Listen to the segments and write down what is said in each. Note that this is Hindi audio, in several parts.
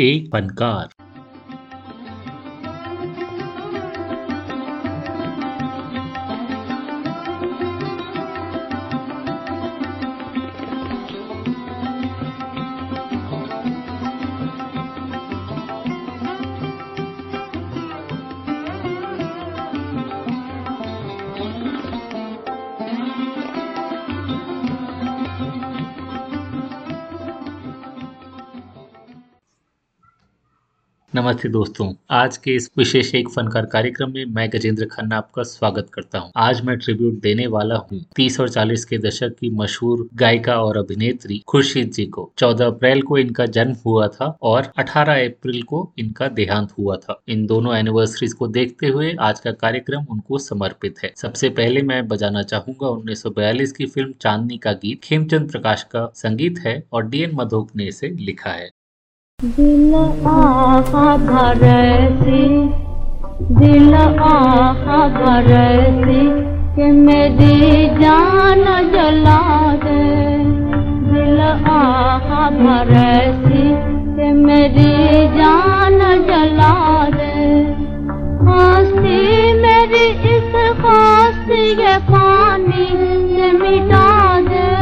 एक फनकार नमस्ते दोस्तों, आज के इस विशेष एक फनकार कार्यक्रम में मैं गजेंद्र खन्ना आपका स्वागत करता हूँ। आज मैं ट्रिब्यूट देने वाला हूँ 30 और 40 के दशक की मशहूर गायिका और अभिनेत्री खुर्शीद जी को। 14 अप्रैल को इनका जन्म हुआ था और 18 अप्रैल को इनका देहांत हुआ था। इन दोनों एनिवर्सरीज को देखते हुए आज का कार्यक्रम उनको समर्पित है। सबसे पहले मैं बजाना चाहूँगा उन्नीस सौ बयालीस की फ़िल्म चांदनी का गीत खेमचंद प्रकाश का संगीत है और डी एन मधोक ने इसे लिखा है। दिल आहा भरती दिल आहा भरती कि मेरी जान जला दे। दिल आहा भरती कि मेरी जान जला दे। हँसी मेरी इस खांसी के पानी से मिटा दे।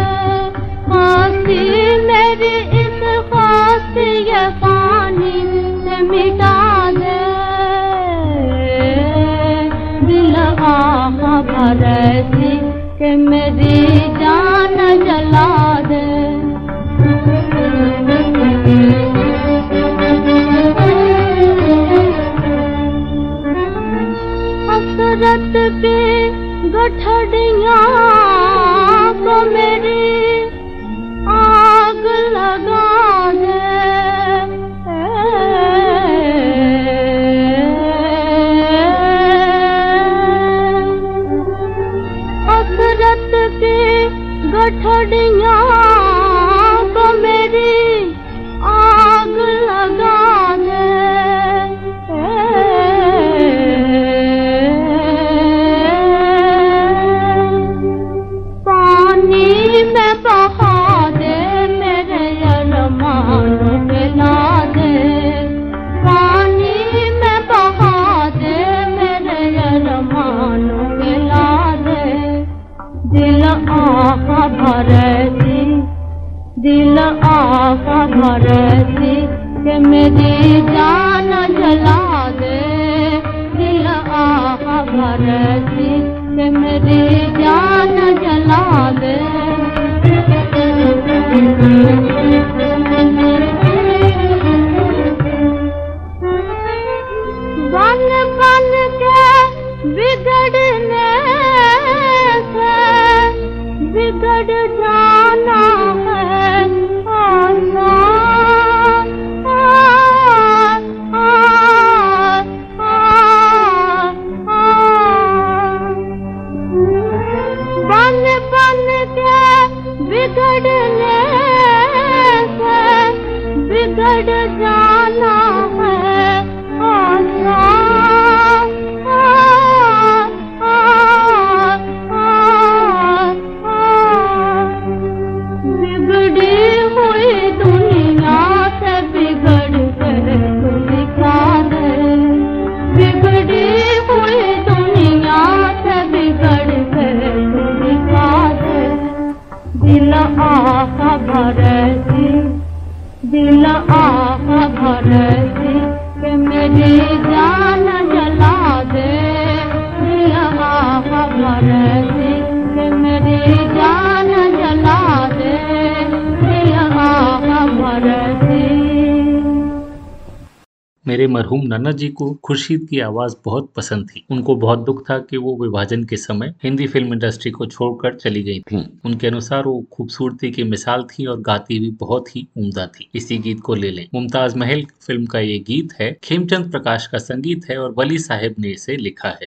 मरहूम नाना जी को खुर्शीद की आवाज़ बहुत पसंद थी। उनको बहुत दुख था कि वो विभाजन के समय हिंदी फ़िल्म इंडस्ट्री को छोड़कर चली गई थी। उनके अनुसार वो खूबसूरती की मिसाल थी और गाती भी बहुत ही उम्दा थी। इसी गीत को ले लें। मुमताज़ महल फ़िल्म का ये गीत है खेमचंद प्रकाश का संगीत है और वली साहेब ने इसे लिखा है।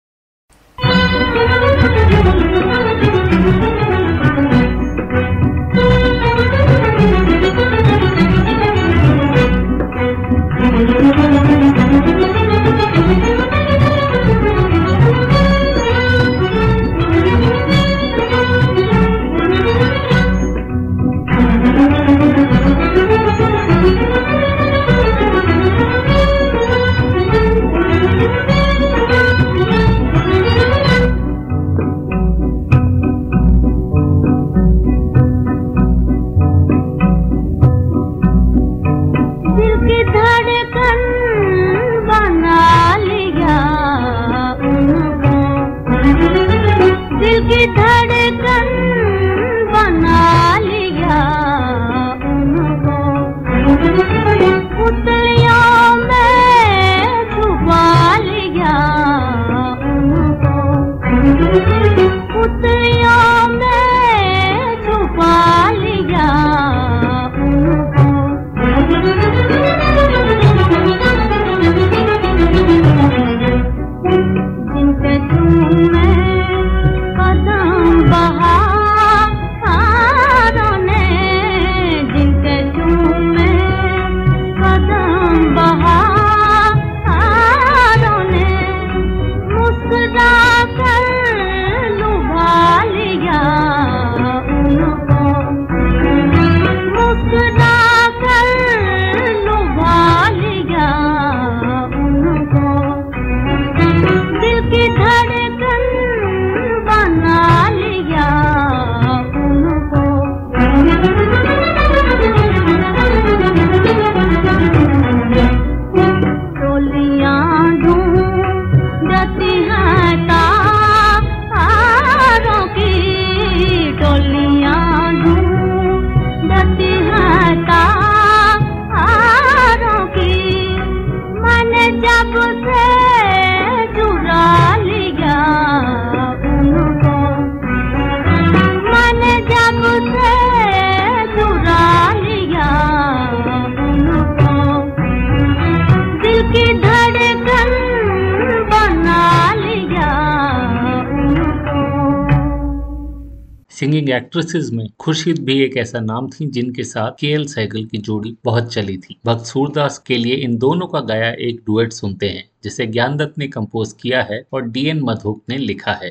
खुर्शीद भी एक ऐसा नाम थी जिनके साथ के एल सहगल की जोड़ी बहुत चली थी। भक्त सूरदास के लिए इन दोनों का गाया एक डुएट सुनते हैं, जिसे ज्ञानदत्त ने कंपोज किया है और डीएन मधुक ने लिखा है।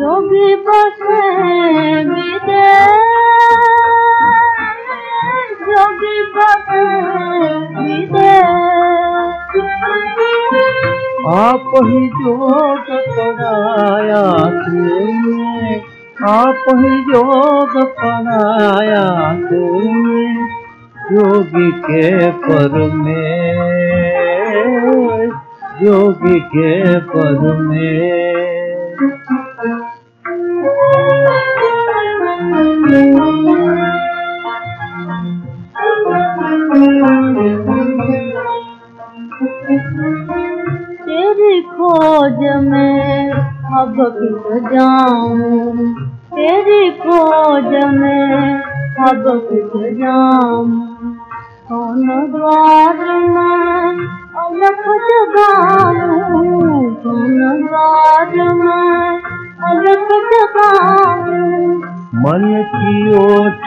जोगी बसे आप ही जोग पढ़ाया आप ही जोग पढ़ाया तुमने योगी के पर में, योगी के पर में। तेरी खोज में किस जाऊं। तेरी खोज में जाऊं। कौन द्वार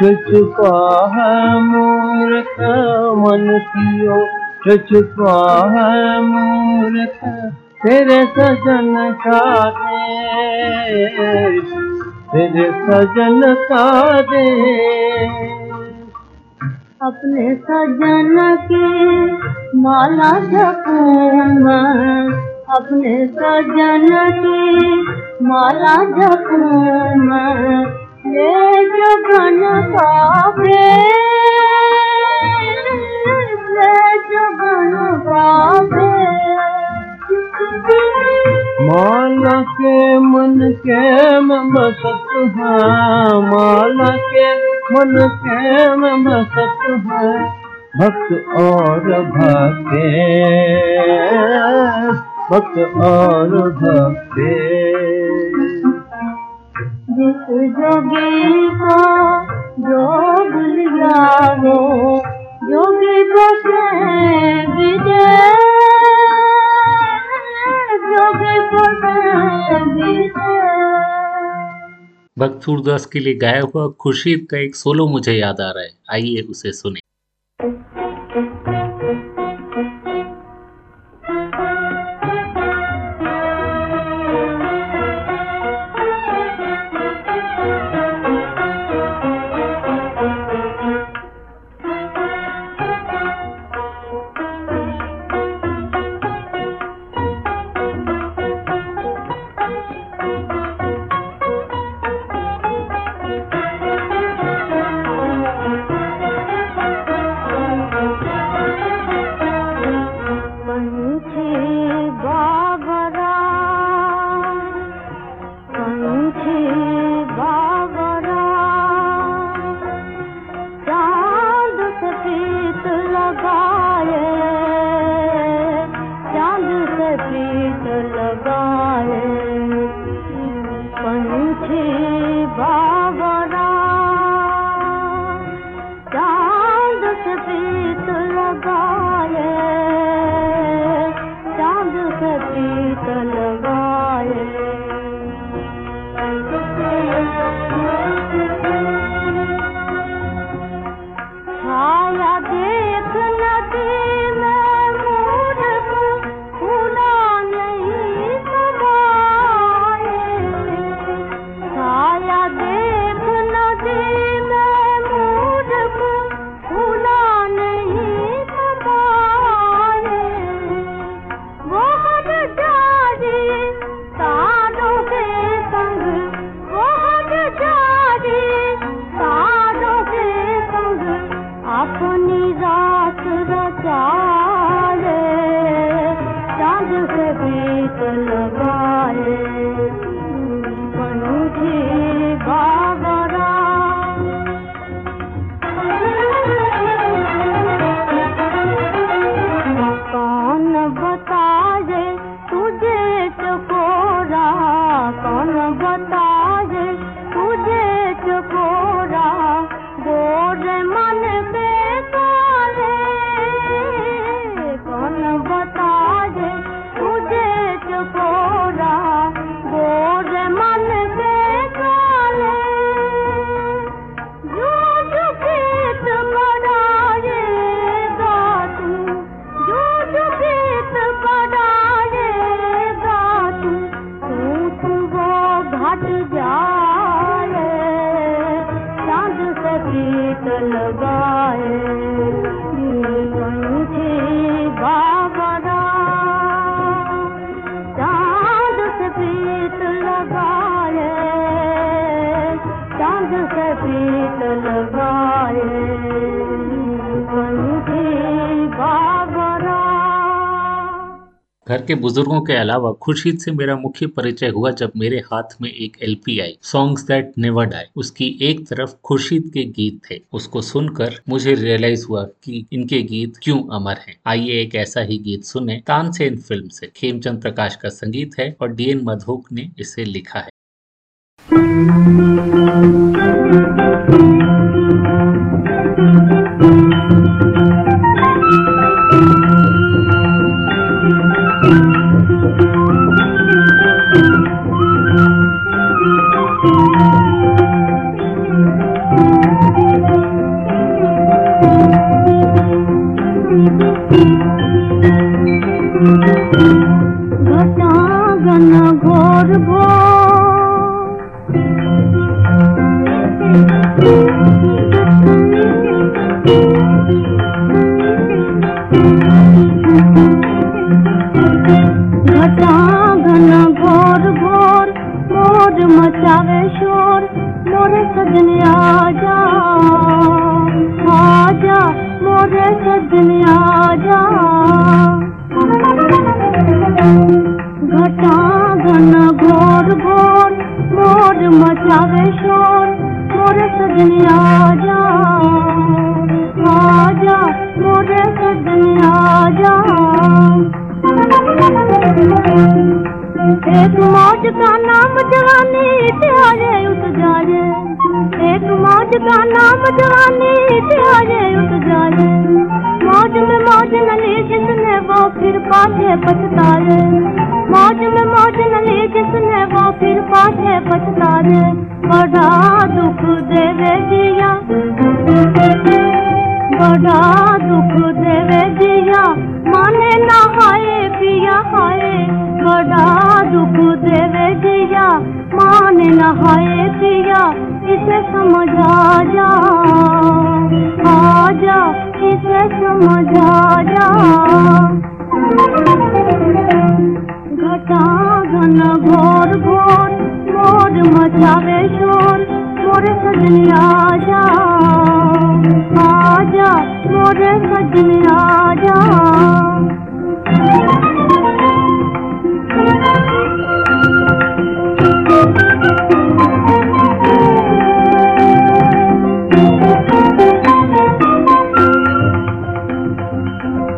छुपा है मूर्ख मन की छुपा है मूर्ख, तेरे सजन का दे तेरे सजन का दे अपने सजन के माला जपूं मैं, अपने सजन की माला जपूं मैं ये पावे माला के मन में बसत है माला के मन में बसत है भक्त और भक्ते भक्त और भक्ते जिस जोगी को जो लिया वो जोगी को विजय जोगी विजय। भक्त सूरदास के लिए गाया हुआ खुर्शीद का एक सोलो मुझे याद आ रहा है। आइए उसे सुने। घर के बुज़ुर्गों के अलावा खुर्शीद से मेरा मुख्य परिचय हुआ जब मेरे हाथ में एक LP I songs that never die उसकी एक तरफ़ खुर्शीद के गीत थे। उसको सुनकर मुझे रियलाइज़ हुआ कि इनके गीत क्यों अमर हैं। आइए एक ऐसा ही गीत सुने। तानसेन फ़िल्म से। खेमचंद प्रकाश का संगीत है और डी एन मधोक ने इसे लिखा है। पछताए मौज सजनी आजा, मोर सजनी आजा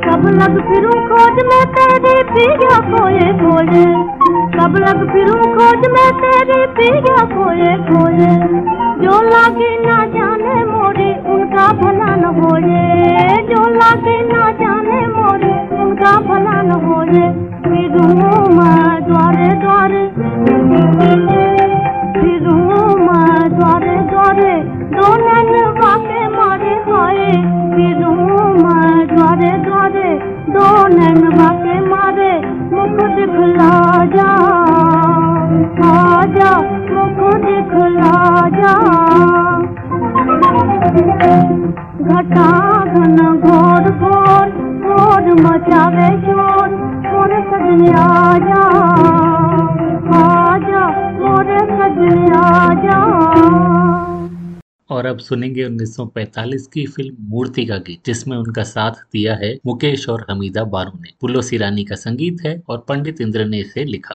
कब लग फिरूं खोज में तेरी पिया खोए खोए। कब लग फिरूं खोज में तेरी पिया खोए खोए। जो लागे सुनेंगे 1945 की फ़िल्म मूर्ति का गीत, जिसमें उनका साथ दिया है मुकेश और हमीदा बारू ने। पुलो सिरानी का संगीत है और पंडित इंद्र ने इसे लिखा।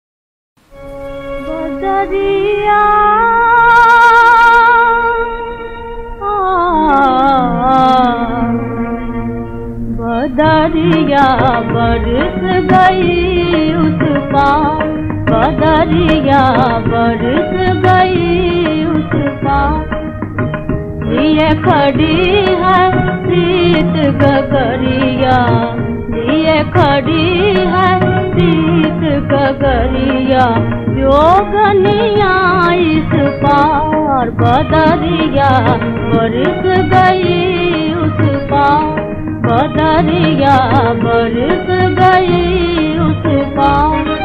बदरिया बरस गई बदरिया बरस गई ये खड़ी है प्रीत गगरिया ये खड़ी है प्रीत गगरिया योगनिया इस पार बदरिया, बरस गई उस पार। बदरिया, बरस गई उस पार।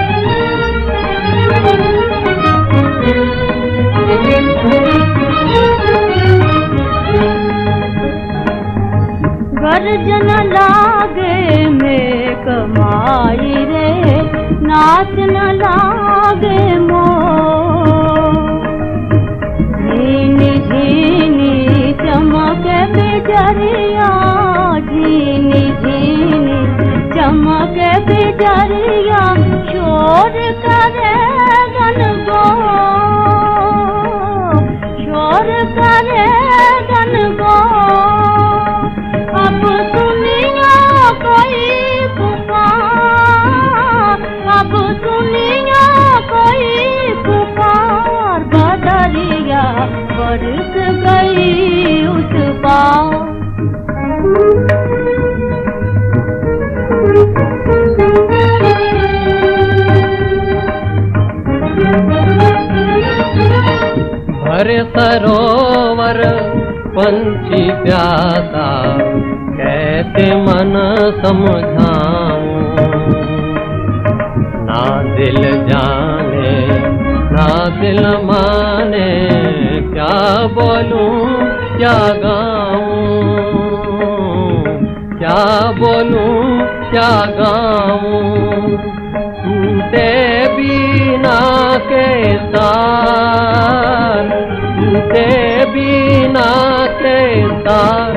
गर्जन लागे में कमाई रे, नाच न लागे मो। झीनी झीनी चमक बिजरिया, झीनी झीनी चमक बिजरिया, शोर करे गन गो। शोर करे सरोवर पंछी प्यासा कैसे मन समझाऊं? ना दिल जाने ना दिल माने क्या बोलूं क्या गाऊं? क्या बोलूं क्या गाऊं? टूटे बीना के तार तार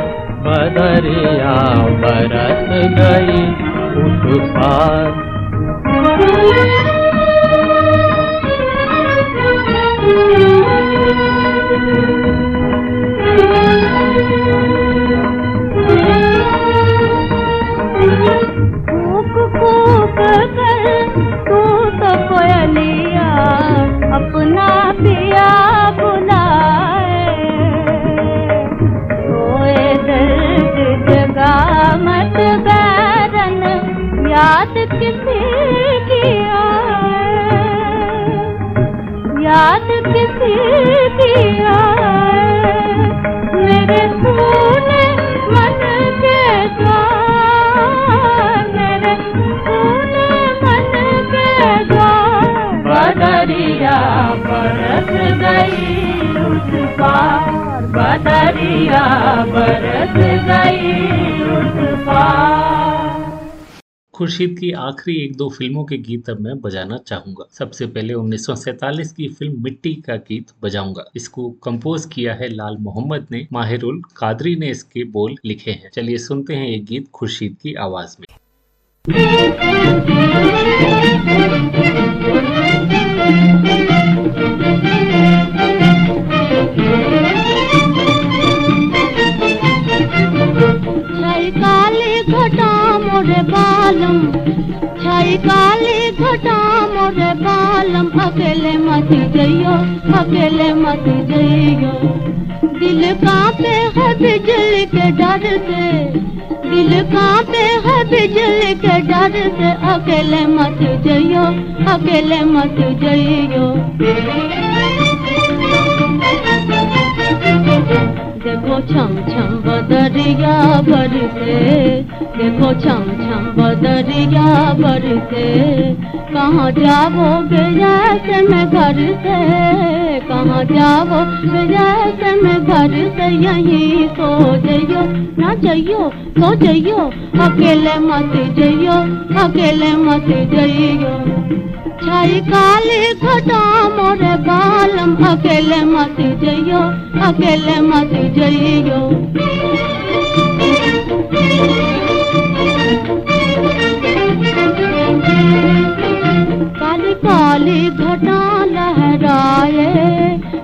बदरिया बरस गई उस पार। याद किसे याद किसे किया मेरे खून मन के मेरे खून मन के बदरिया बरस गई उस पार, बदरिया बरस गई उस पार। खुर्शीद की आखिरी एक दो फ़िल्मों के गीत अब मैं बजाना चाहूँगा। सबसे पहले 1947 की फ़िल्म मिट्टी का गीत बजाऊँगा। इसको कंपोज किया है लाल मोहम्मद ने। माहिरुल कादरी ने इसके बोल लिखे हैं। चलिए सुनते हैं ये गीत खुर्शीद की आवाज़ में। छाई छाई काली घटा मोरे बालम अकेले मत जइयो अकेले मत जइयो। दिल कांपे है बिजली के डर से, दिल कांपे है बिजली के डर से, अकेले मत जइयो, अकेले मत जइयो। देखो छम छम बदरिया बरसे देखो छम छम बदरिया बरसे कहाँ जाओगे जैसे मैं घर से कहाँ जाओगे जैसे मैं घर से यहीं सो जइयो ना जइयो सो जइयो अकेले मत जइयो, अकेले मत जइयो। छाई काली घटा मोरे बालम, अकेले मत जइयो, अकेले मत जइयो काली काली घटा लहराए,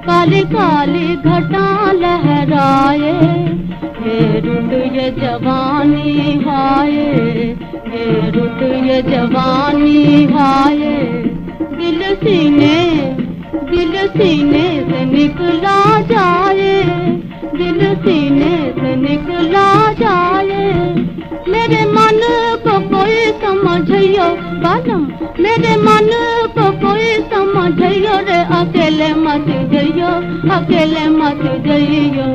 काली काली घटा लहराए हे रुक ये जवानी हाय हे रुक ये जवानी हाय दिल सीने दिल सीने से निकला जाए। दिल सीने से निकला जाए। मेरे मन को कोई समझियो मेरे मन को कोई समझियो रे, अकेले मत जइयो, अकेले मत जइयो।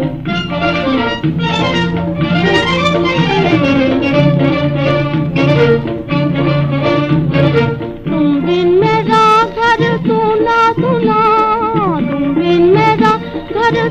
तुम बिन मेरा घर सुना सुना। तुम बिन मेरा घर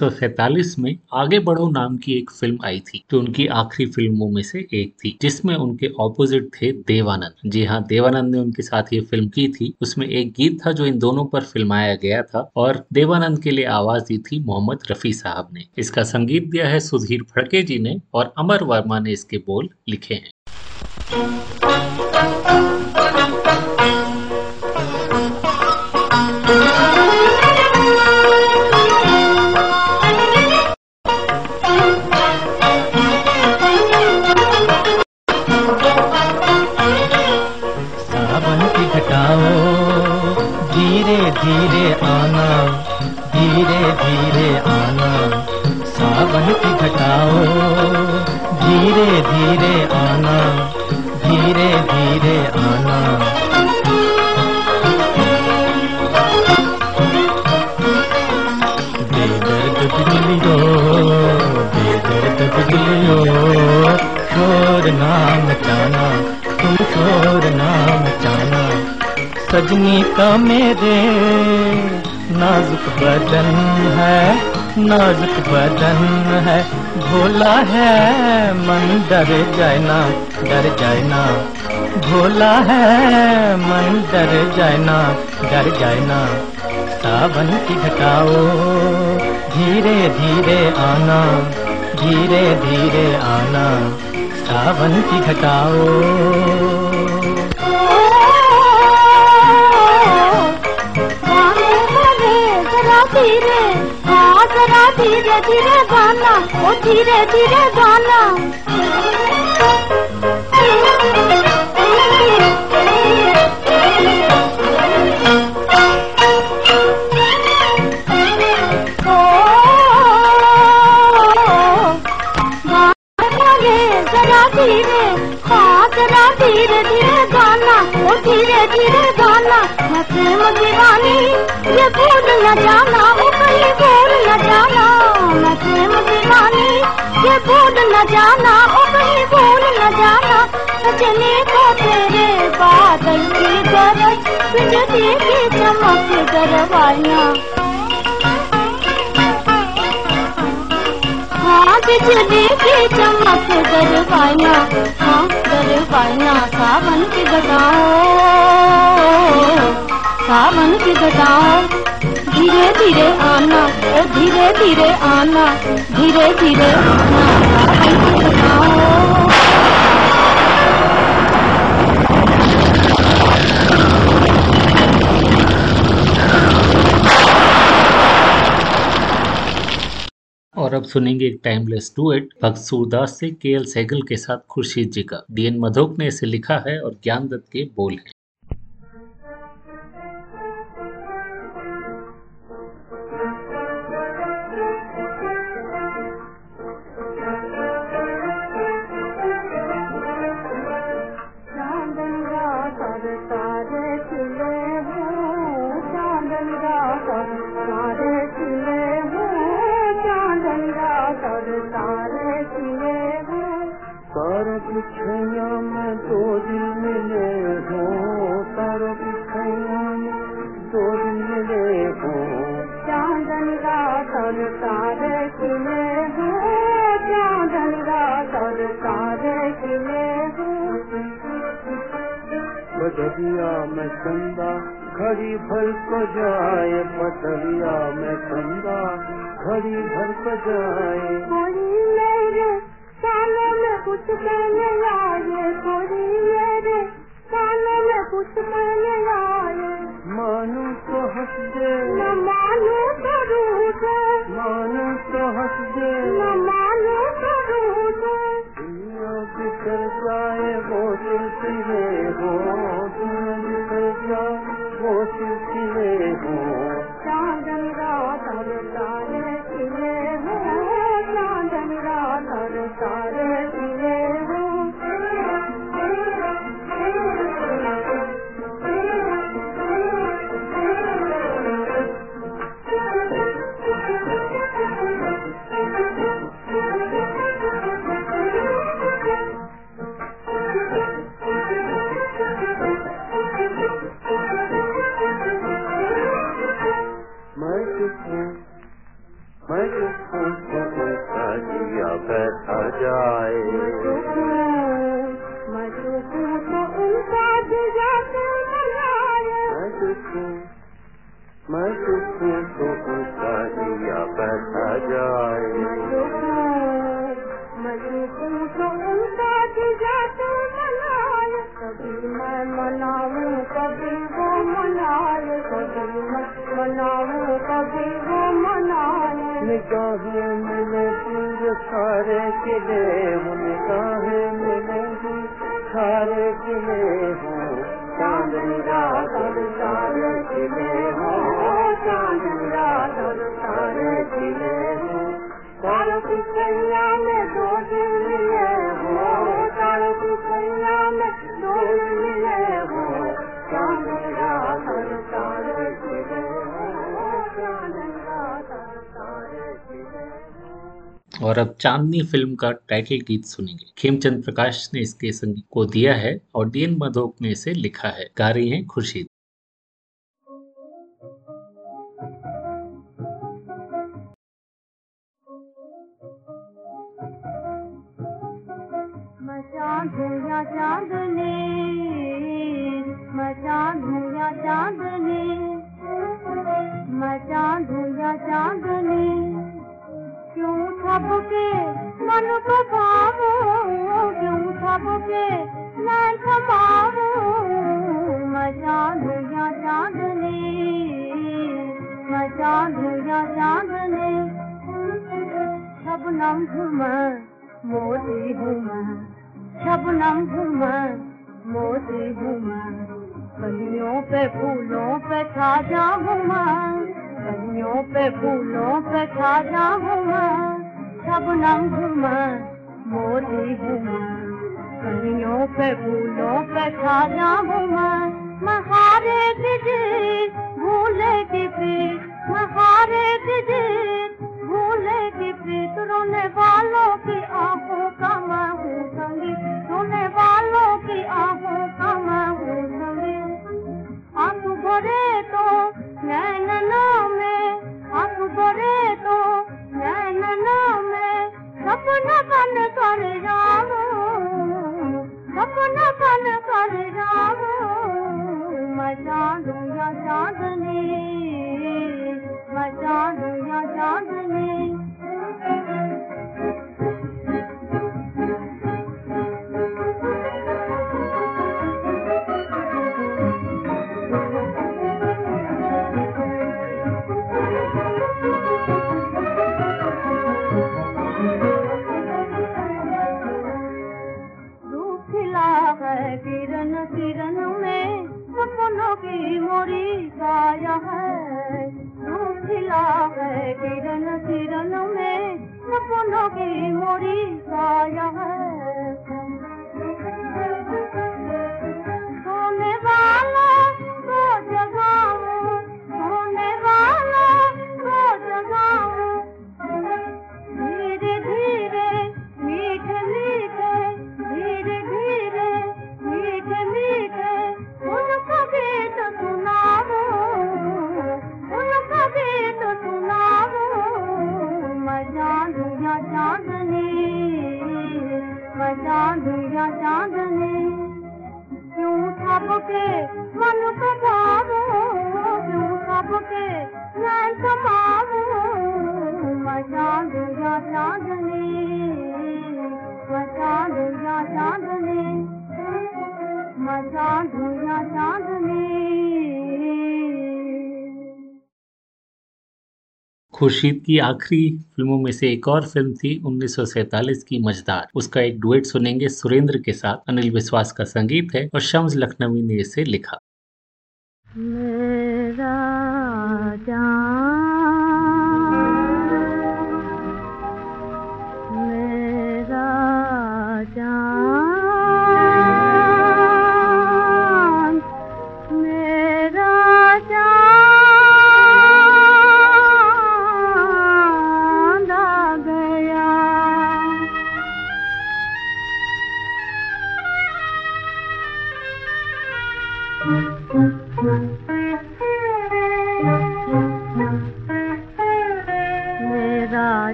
1947 में आगे बढ़ो नाम की एक फ़िल्म आई थी, जो उनकी आखिरी फ़िल्मों में से एक थी, जिसमें उनके ऑपोजिट थे देवानंद। जी हाँ देवानंद ने उनके साथ ये फ़िल्म की थी। उसमें एक गीत था जो इन दोनों पर फिल्माया गया था और देवानंद के लिए आवाज़ दी थी मोहम्मद रफी साहब ने। इसका संगीत दिया है सुधीर फड़के जी ने और अमर वर्मा ने इसके बोल लिखे हैं। धीरे आना धीरे धीरे आना सावन की घटाओ। धीरे धीरे आना धीरे धीरे आना। सजनी का मेरे। नाजुक बदन है, नाजुक बदन है। भोला है, मन डर जाए ना, डर जाना भोला है, मन डर जाए ना, डर जाना सावन की घटाओ, धीरे धीरे आना, धीरे धीरे आना। सावन की घटाओ। धीरे धीरे गाना, ओ धीरे धीरे गाना। धीरे धीरे धीरे गाना धीरे धीरे मैं प्रेम दीवानी ये भूल न जाना, ओ कहीं जाना मैं प्रेम दीवानी ये भूल न जाना, ओ कहीं भूल न जाना सजने को तेरे बादल की गरज बिजली की चमक दरवाइयाँ हाँ बिजली की चमक दरवाइयाँ हाँ दरवाइयाँ सावन की घटाओ सावन की घटाओ धीरे धीरे आना, ओ धीरे धीरे आना, धीरे धीरे और अब सुनेंगे एक टाइमलेस डुएट भक्त सूरदास से के एल सहगल के साथ खुर्शीद जी का। डीएन मधोक ने इसे लिखा है और ज्ञान दत्त के बोल हैं। बदरिया में चंदा, घड़ी भर को जाए बदरिया में चंदा, घड़ी भर को जाए। मेरे कानों में कुछ कहने में कुछ कहने आए मानो तो हंस दे न मानो तो मानो तो हंस दे न मानो तो रूठे दुनिया बिखर जाए वो सिलसिले हो। दुनिया बिखर जाए वो सिलसिले हो मैं किसहूं तो उनका जिया बैठा जाए तो दिया कभी कभी वो कभी मैं मनाऊं कभी वो पूरे सारे किले हूँ सारे किले हूँ चांदनी और अब चांदनी फ़िल्म का टाइटल गीत सुनेंगे। खेमचंद प्रकाश ने इसके संगीत को दिया है और डीएन मधोक ने इसे लिखा है। गा रही है खुर्शीद। मैं चाँद हूँ या चांदनी मैं चाँद हूँ या चांदनी मैं चाँद हूँ या चांदनी। क्यों सबके मन को भावो, क्यों मैं समावो मैं चाँद हूँ या चांदनी मैं चाँद हूँ या चांदनी। शबनम घूमर मोती हूँ मैं। शबनम घूमर मोती हूँ मैं कलियों पे फूलों पे छा जाऊँ मैं कलियों पे फूलों पे छा जाऊँ मैं शबनम घूमर मोती हूँ मैं कलियों पे फूलों पे छा जाऊँ मैं महारे की भूले की पीठ महारे भूले प्रीत रोने वालों की आँखों का मैं हूँ संगी रोने वालों की आँखों का मैं हूँ संगी आँसू भरे तो नैनना में आँसू भरे तो नैनना में, सपना बन कर जाऊँ, सपना बन कर जाऊँ। मैं चाँद या चांदनी, मैं चाँद चांदनी। thank you. खुर्शीद की आखिरी फ़िल्मों में से एक और फ़िल्म थी 1947 की मजदार उसका एक डुएट सुनेंगे सुरेंद्र के साथ, अनिल विश्वास का संगीत है और शम्स लखनवी ने इसे लिखा। मेरा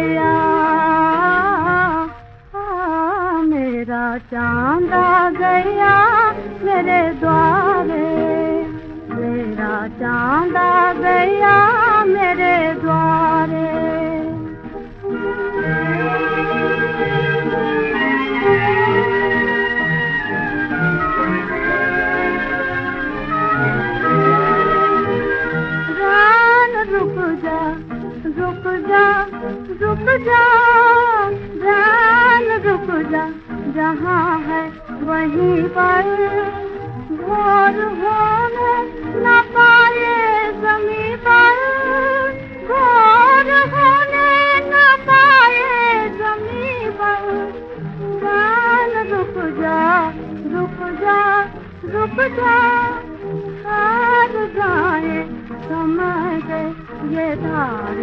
गया। आ, मेरा चाँद आ गया मेरे द्वारे। मेरा चाँद आ गया मेरे द्वारे। रुक जा रुक जा। रुक जा जान रुक जा, जहाँ है वहीं पर। भोर होने न पाए जमी पर। भोर होने न पाए जमी पर। जान रुक जा रुक जा रुक जा। हार जाए समय के ये हार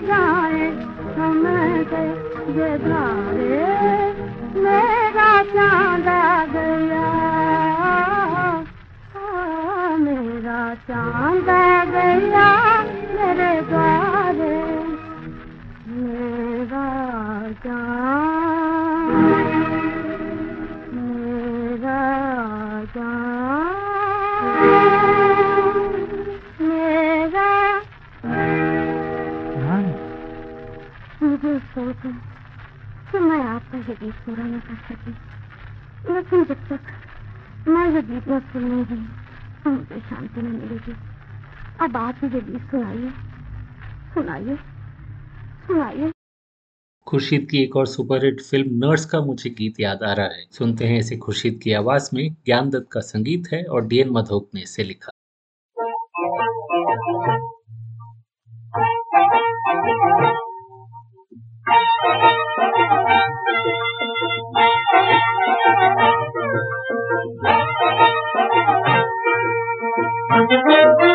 जाए, समय के धारे मेरा चाँद गया। मेरा चाँद गया मेरे द्वारे। मेरा चाँद करेंगे ये सोच है कि मैं आपका ये गीत पूरा न कर सकी लेकिन जब तक मैं ये गीत न सुन नहीं गई मुझे शांति न मिलेगी। अब आप ये गीत सुनाइए। सुनाइए। सुनाइए। खुर्शीद की एक और सुपरहिट फ़िल्म नर्स का मुझे गीत याद आ रहा है। सुनते हैं इसे खुर्शीद की आवाज़ में ज्ञान दत्त का संगीत है और डीएन मधोक ने इसे लिखा। Thank you. Thank you.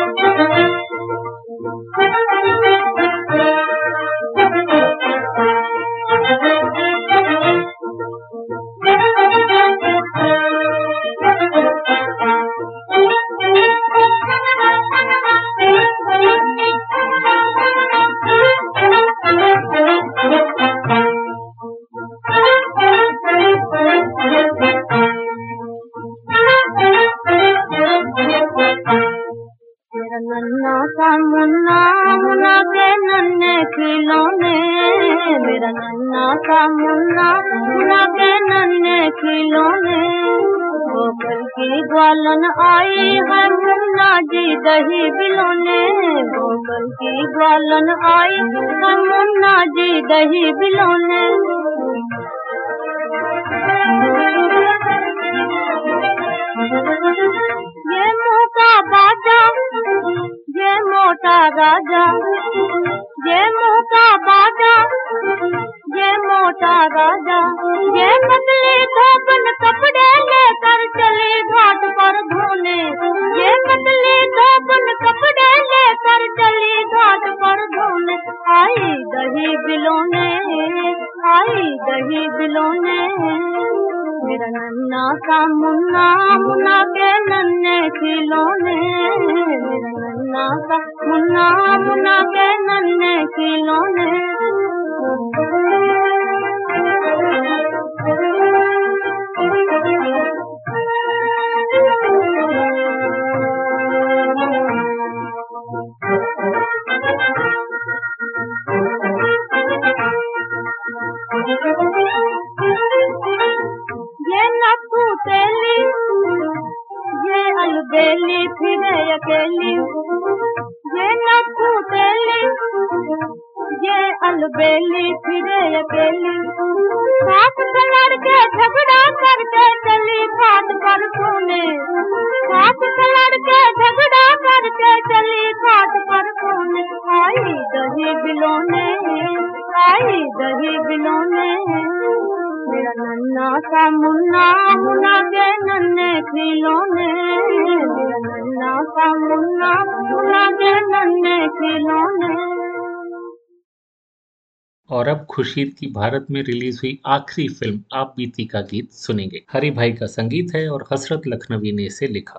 Khurshid की भारत में रिलीज़ हुई आखिरी फ़िल्म आप बीती का गीत सुनेंगे। हरी भाई का संगीत है और हसरत लखनवी ने इसे लिखा।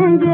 ಬಂದು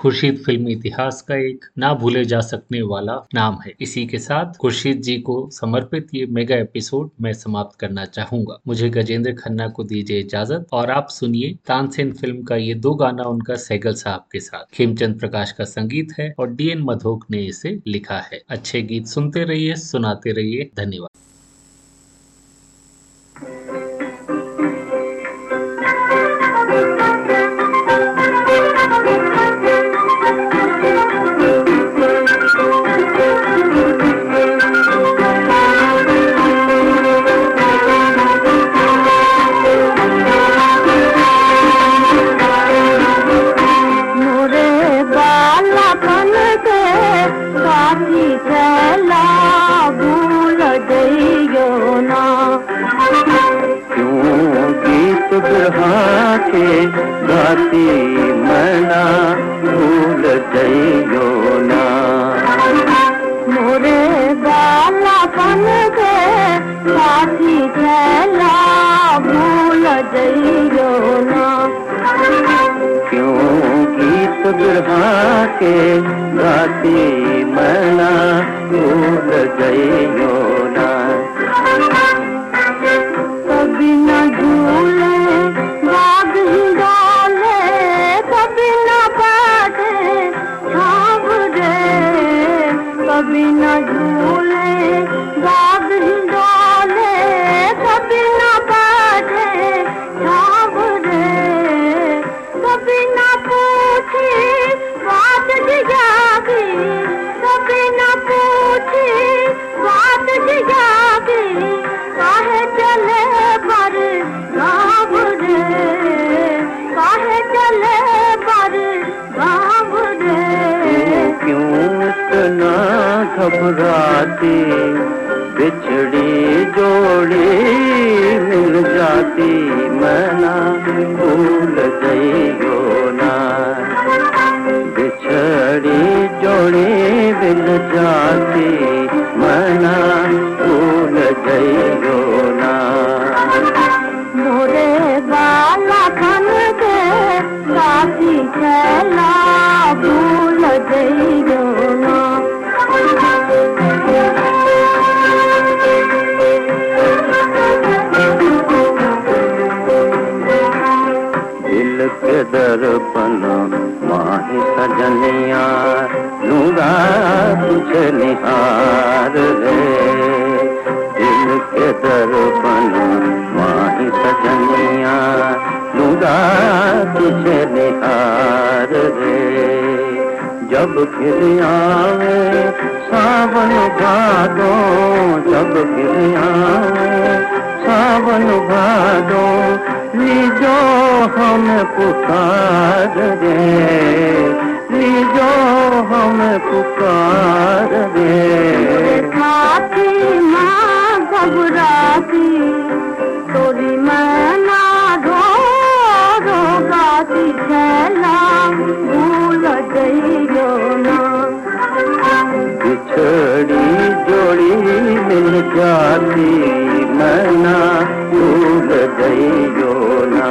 खुर्शीद फिल्मी इतिहास का एक ना भूले जा सकने वाला नाम है। इसी के साथ खुर्शीद जी को समर्पित ये मेगा एपिसोड मैं समाप्त करना चाहूँगा। मुझे गजेंद्र खन्ना को दीजिए इजाज़त और आप सुनिए तानसेन फ़िल्म का ये दो गाना उनका सैगल साहब के साथ। खेमचंद प्रकाश का संगीत है और डी एन मधोक ने इसे लिखा है। अच्छे गीत सुनते रहिए, सुनाते रहिए। धन्यवाद। मना भूल जइयो ना। मोरे के साथी चला भूल जइयो ना। क्यों गीत बिरहा के गाती मना भूल जइयो निहार रे दिल के दर्पण माही सजनिया, लूँगा तुझे निहार रे जब फिर सावन भादो जब फिर सावन भादो लीजो हम पुकार रे लीजो हम पुकार माँ घबराती तोरी मैना रो रो गाती छैला भूल जइयो ना। बिछड़ी जोड़ी मिल जाती मना भूल गईयो ना।